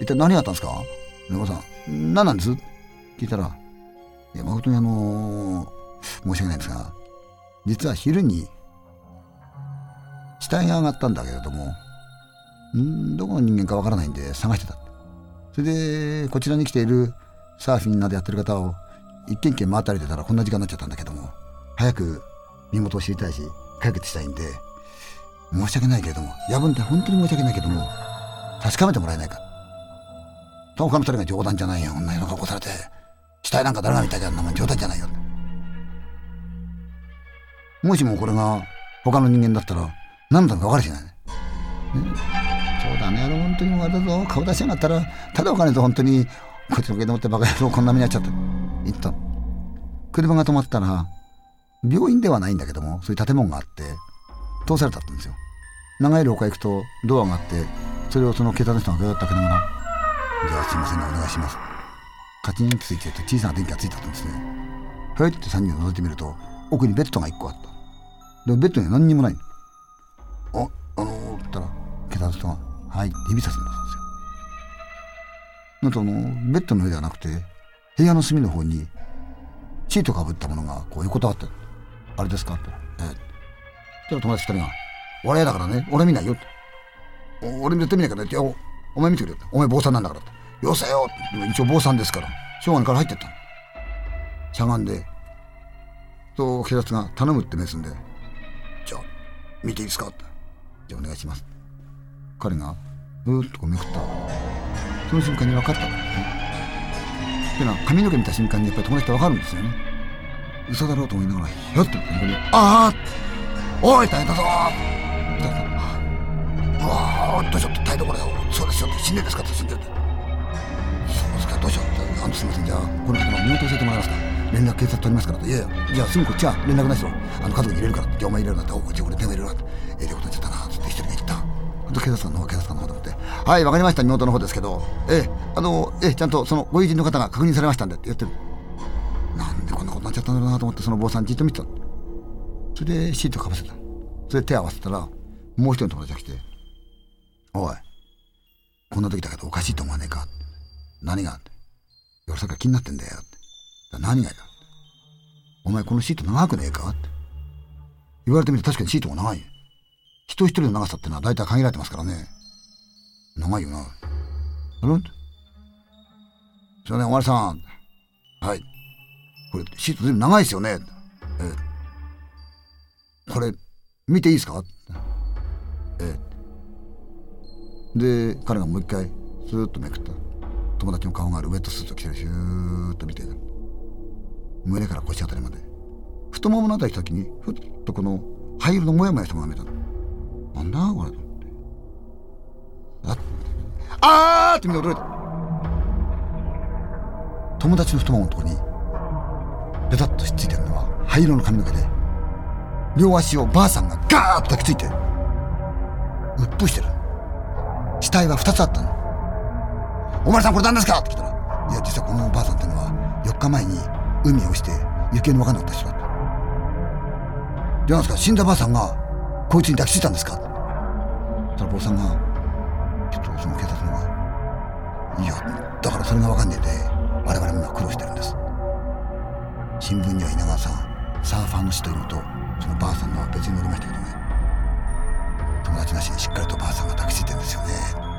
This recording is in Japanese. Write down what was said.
一体何があったんですか？猫さん。何なんです？聞いたら。いや誠にあのー、申し訳ないんですが実は昼に死体が上がったんだけれどもんどこの人間かわからないんで探してた。それでこちらに来ているサーフィンなどやってる方を一軒一軒回ったりてたらこんな時間になっちゃったんだけども早く身元を知りたいし解決したいんで申し訳ないけれども夜分って本当に申し訳ないけども確かめてもらえないか。他の人が冗談じゃないよ女の格好されて死体なんか誰が見たじゃんなもん冗談じゃないよもしもこれが他の人間だったら何だか分かるしない、ね、そうだねあれ本当にあれだぞ顔出しやがったらただお金と本当にこっちのけでもってバカ野郎こんな目に遭っちゃった言った車が止まったら病院ではないんだけどもそういう建物があって通されたんですよ長い廊下行くとドアがあってそれをその警察の人がガーッと開けながら「すいません。ねお願いします」カチンとついてて小さな電気がついてたんですね。はいって3人を覗いてみると奥にベッドが1個あった。でベッドには何にもないああのー、ったら警察の人が「はい」って指さすんですよ。なんとあのベッドの上ではなくて部屋の隅の方にシートかぶったものがこう横たわってあれですか?」って「ええ」じゃ友達2人が「俺だからね俺見ないよ」って「俺絶対見ないからね」って「お前見てくれ」って「お前坊さんなんだから」って「よせよ」って一応坊さんですから。しょうがないから入ってったしゃがんで。と警察が頼むって目すんで「じゃあ見ていいですか?」って「じゃあお願いします」彼がうーっとこうめくった。その瞬間に分かった。んですねっていうのは髪の毛見た瞬間にやっぱり友達って分かるんですよね。嘘だろうと思いながらひょっと横に「ああおい大変だぞ!」みたいな「うわーっとちょっと態度これそうですよ」死んでるんですか？って死んでるそうですかどうしようってあのすみませんじゃあこの人の身元教えてもらえますか？連絡警察取りますからっていやいやじゃあすぐこっちは連絡ないしろあの家族に入れるからってお前入れるなっておこっち俺電話入れるなってええことになっちゃった。なっって一人が言った。あと警察官の方警察官の方でもって「はいわかりました。妹の方ですけど。ええ。あのええちゃんとそのご友人の方が確認されましたんで」って言ってる。なんでこんなことになっちゃったんだろうなと思ってその坊さんじっと見てた。それでシートかぶせた。それで手合わせたらもう一人の友達が来て「おいこんな時だけどおかしいと思わねえか?」何が?」って「俺さっき気になってんだよ」って「何がよ?」お前このシート長くねえか?」って言われてみて確かにシートが長い。人一人の長さってのは大体限られてますからね。長いよな。あれ？すいませんお前さん。はい。これシート全部長いですよね。ええこれ見ていいですか？ええで彼がもう一回スーッとめくった。友達の顔があるウェットスーツを着てるシューッと見て胸から腰あたりまで。太もものあたり来た時にふっとこの灰色のモヤモヤしたものが見えたなんだこれと思って。ああーってみんな驚いた。友達の太もものとこにベタッとひっついてるのは灰色の髪の毛で両足をばあさんがガーッと抱きついてうっぷしてる。死体は2つあったの。お前さんこれ何ですか？って聞いたらいや実はこのおばあさんってのは4日前に海をして行方の分かんなかった人だってでなんですか？死んだばあさんがこいつに抱きついたんですか？そしたら坊さんがちょっとその警察のがいやだからそれが分かんねえで我々も今苦労してるんです新聞には稲川さんサーファーの死というのとそのばあさんのは別に載りましたけどね友達なしにしっかりとばあさんが抱きついてるんですよね